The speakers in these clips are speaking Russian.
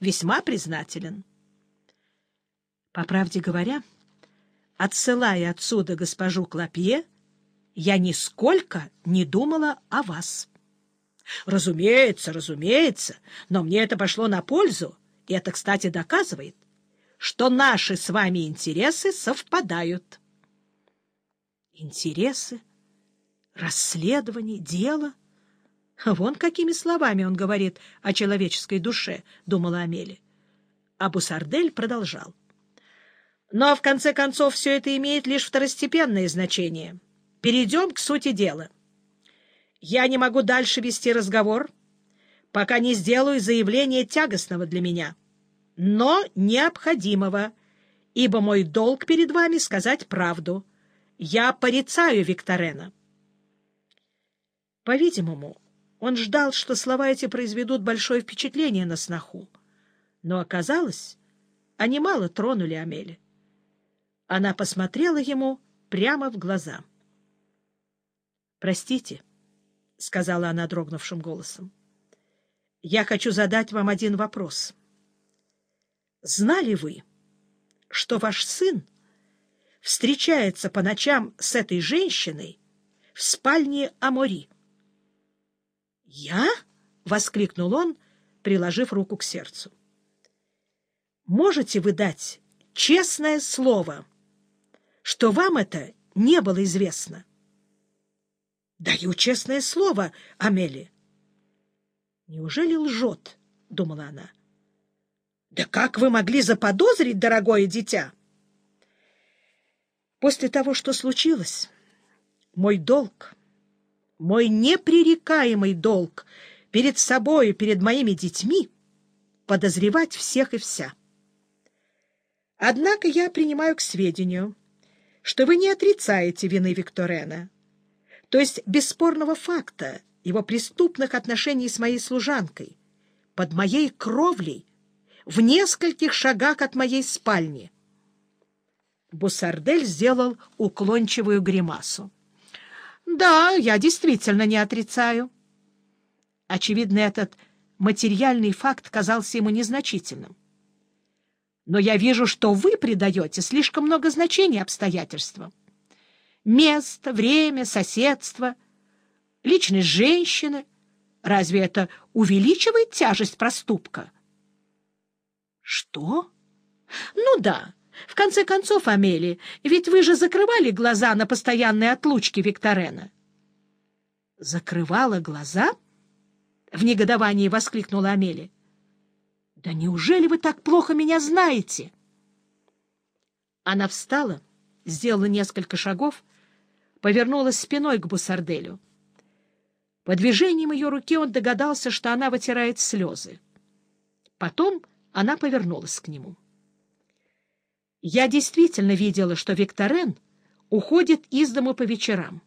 весьма признателен. По правде говоря, отсылая отсюда госпожу Клопье, я нисколько не думала о вас. Разумеется, разумеется, но мне это пошло на пользу, и это, кстати, доказывает, что наши с вами интересы совпадают. Интересы? Расследование? Дело? Вон какими словами он говорит о человеческой душе, — думала Амели. А Бусардель продолжал. Но, в конце концов, все это имеет лишь второстепенное значение. Перейдем к сути дела. Я не могу дальше вести разговор, пока не сделаю заявление тягостного для меня, но необходимого, ибо мой долг перед вами сказать правду. Я порицаю Викторена. По-видимому, он ждал, что слова эти произведут большое впечатление на сноху. Но оказалось, они мало тронули Амели. Она посмотрела ему прямо в глаза. «Простите», — сказала она дрогнувшим голосом, — «я хочу задать вам один вопрос. Знали вы, что ваш сын встречается по ночам с этой женщиной в спальне Амори?» «Я?» — воскликнул он, приложив руку к сердцу. «Можете вы дать честное слово, что вам это не было известно?» «Даю честное слово, Амели». «Неужели лжет?» — думала она. «Да как вы могли заподозрить, дорогое дитя?» «После того, что случилось, мой долг...» мой непререкаемый долг перед собой и перед моими детьми подозревать всех и вся. Однако я принимаю к сведению, что вы не отрицаете вины Викторена, то есть бесспорного факта его преступных отношений с моей служанкой, под моей кровлей, в нескольких шагах от моей спальни. Бусардель сделал уклончивую гримасу. Да, я действительно не отрицаю. Очевидно, этот материальный факт казался ему незначительным. Но я вижу, что вы придаете слишком много значения обстоятельствам. Место, время, соседство, личность женщины. Разве это увеличивает тяжесть проступка? Что? Ну да, в конце концов, Амели, ведь вы же закрывали глаза на постоянные отлучки Викторена. — Закрывала глаза? — в негодовании воскликнула Амели. — Да неужели вы так плохо меня знаете? Она встала, сделала несколько шагов, повернулась спиной к Бусарделю. По движениям ее руки он догадался, что она вытирает слезы. Потом она повернулась к нему. — я действительно видела, что Викторен уходит из дома по вечерам.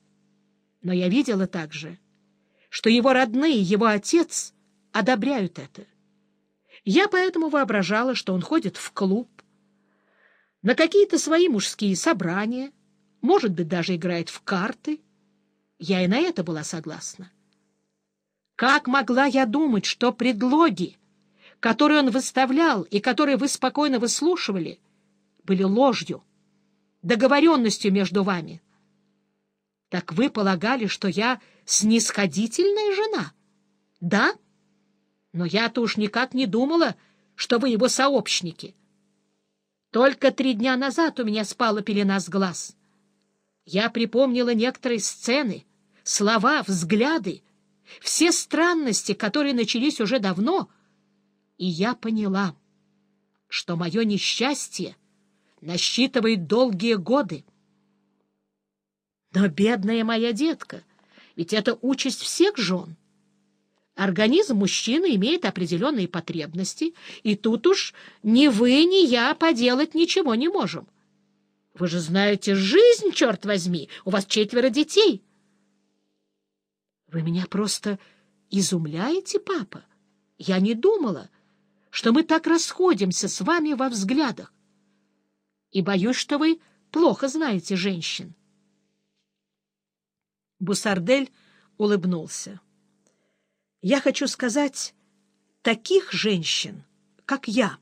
Но я видела также, что его родные, его отец одобряют это. Я поэтому воображала, что он ходит в клуб, на какие-то свои мужские собрания, может быть, даже играет в карты. Я и на это была согласна. Как могла я думать, что предлоги, которые он выставлял и которые вы спокойно выслушивали, были ложью, договоренностью между вами. Так вы полагали, что я снисходительная жена? Да? Но я-то уж никак не думала, что вы его сообщники. Только три дня назад у меня спала пелена с глаз. Я припомнила некоторые сцены, слова, взгляды, все странности, которые начались уже давно, и я поняла, что мое несчастье — насчитывает долгие годы. Но, бедная моя детка, ведь это участь всех жен. Организм мужчины имеет определенные потребности, и тут уж ни вы, ни я поделать ничего не можем. Вы же знаете жизнь, черт возьми, у вас четверо детей. Вы меня просто изумляете, папа. Я не думала, что мы так расходимся с вами во взглядах и боюсь, что вы плохо знаете женщин. Бусардель улыбнулся. Я хочу сказать, таких женщин, как я.